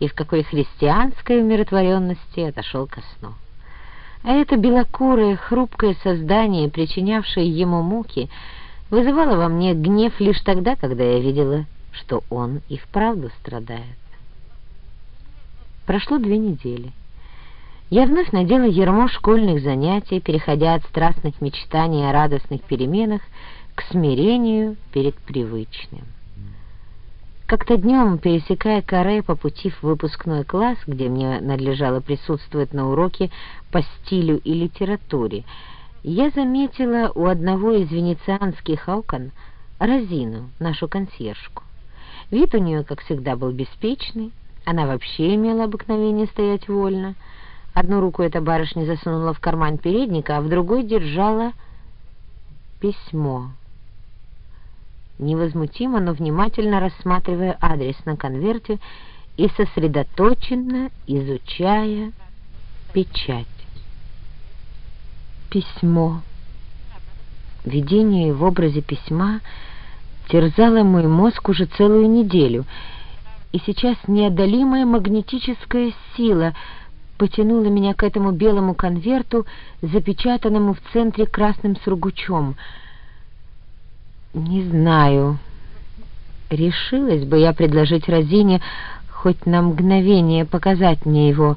и в какой христианской умиротворенности отошел ко сну. А это белокурое, хрупкое создание, причинявшее ему муки, вызывало во мне гнев лишь тогда, когда я видела, что он и вправду страдает. Прошло две недели. Я вновь надела ермо школьных занятий, переходя от страстных мечтаний о радостных переменах к смирению перед привычным. Как-то днем, пересекая каре по пути в выпускной класс, где мне надлежало присутствовать на уроке по стилю и литературе, я заметила у одного из венецианских окон Розину, нашу консьержку. Вид у нее, как всегда, был беспечный, она вообще имела обыкновение стоять вольно. Одну руку эта барышня засунула в карман передника, а в другой держала письмо невозмутимо, но внимательно рассматривая адрес на конверте и сосредоточенно изучая печать. Письмо. Видение в образе письма терзало мой мозг уже целую неделю, и сейчас неодолимая магнетическая сила потянула меня к этому белому конверту, запечатанному в центре красным сургучом — не знаю. Решилась бы я предложить Розине хоть на мгновение показать мне его.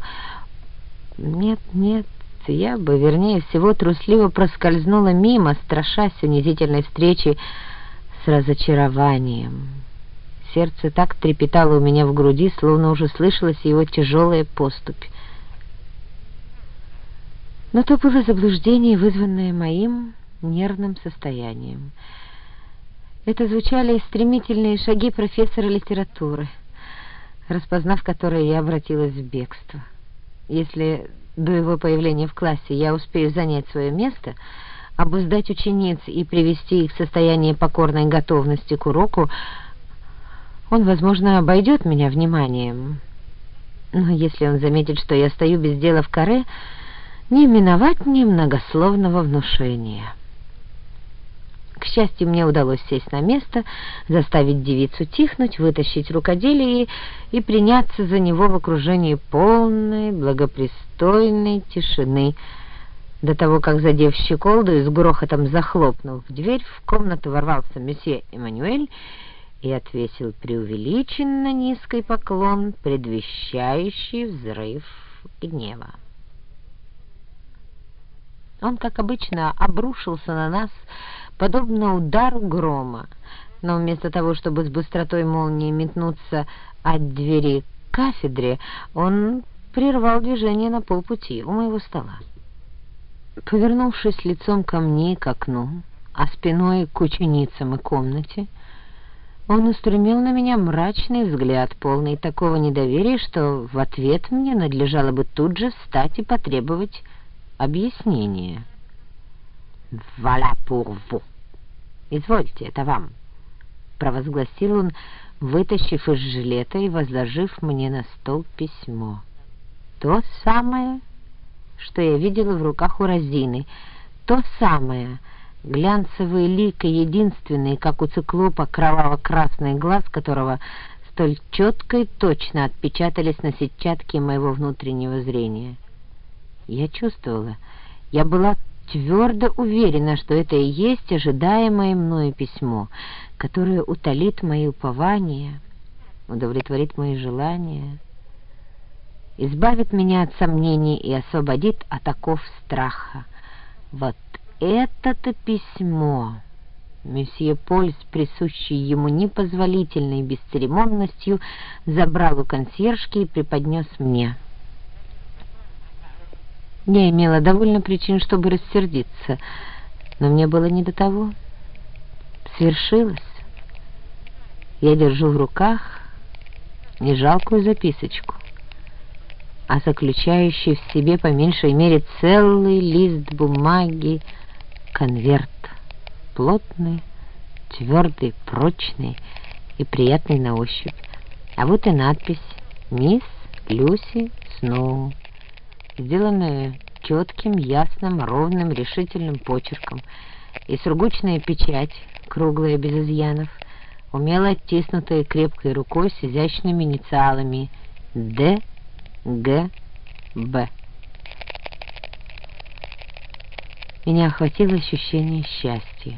Нет, нет, я бы, вернее всего, трусливо проскользнула мимо, страшась унизительной встречи с разочарованием. Сердце так трепетало у меня в груди, словно уже слышалась его тяжелая поступь. Но то было заблуждение, вызванное моим нервным состоянием. Это звучали стремительные шаги профессора литературы, распознав которые я обратилась в бегство. Если до его появления в классе я успею занять свое место, обуздать учениц и привести их в состояние покорной готовности к уроку, он, возможно, обойдет меня вниманием. Но если он заметит, что я стою без дела в каре, не миновать мне многословного внушения». К счастью, мне удалось сесть на место, заставить девицу тихнуть, вытащить рукоделие и приняться за него в окружении полной, благопристойной тишины, до того, как, задев щеколду и с грохотом захлопнув дверь, в комнату ворвался месье Эммануэль и отвесил преувеличенно низкий поклон, предвещающий взрыв гнева. Он, как обычно, обрушился на нас, подобно удару грома, но вместо того, чтобы с быстротой молнии метнуться от двери к кафедре, он прервал движение на полпути у моего стола. Повернувшись лицом ко мне к окну, а спиной к ученицам и комнате, он устремил на меня мрачный взгляд, полный такого недоверия, что в ответ мне надлежало бы тут же встать и потребовать объяснения. «Voilà pour vous!» «Извольте, это вам», — провозгласил он, вытащив из жилета и возложив мне на стол письмо. «То самое, что я видела в руках у Розины, то самое, глянцевые лик и единственный, как у циклопа, кроваво-красный глаз, которого столь четко и точно отпечатались на сетчатке моего внутреннего зрения. Я чувствовала, я была твердо уверена, что это и есть ожидаемое мною письмо, которое утолит мои упования, удовлетворит мои желания, избавит меня от сомнений и освободит от оков страха. Вот это-то письмо... Месье Поль с присущей ему непозволительной бесцеремонностью забрал у консьержки и преподнес мне. Я имела довольно причин, чтобы рассердиться, но мне было не до того. Свершилось. Я держу в руках не жалкую записочку, а заключающий в себе по меньшей мере целый лист бумаги, конверт, плотный, твердый, прочный и приятный на ощупь. А вот и надпись «Мисс Люси Сноу» сделанное четким, ясным, ровным, решительным почерком, и сургучная печать, круглая, без изъянов, умело оттиснутая крепкой рукой с изящными инициалами Д. Г. Б. Меня охватило ощущение счастья.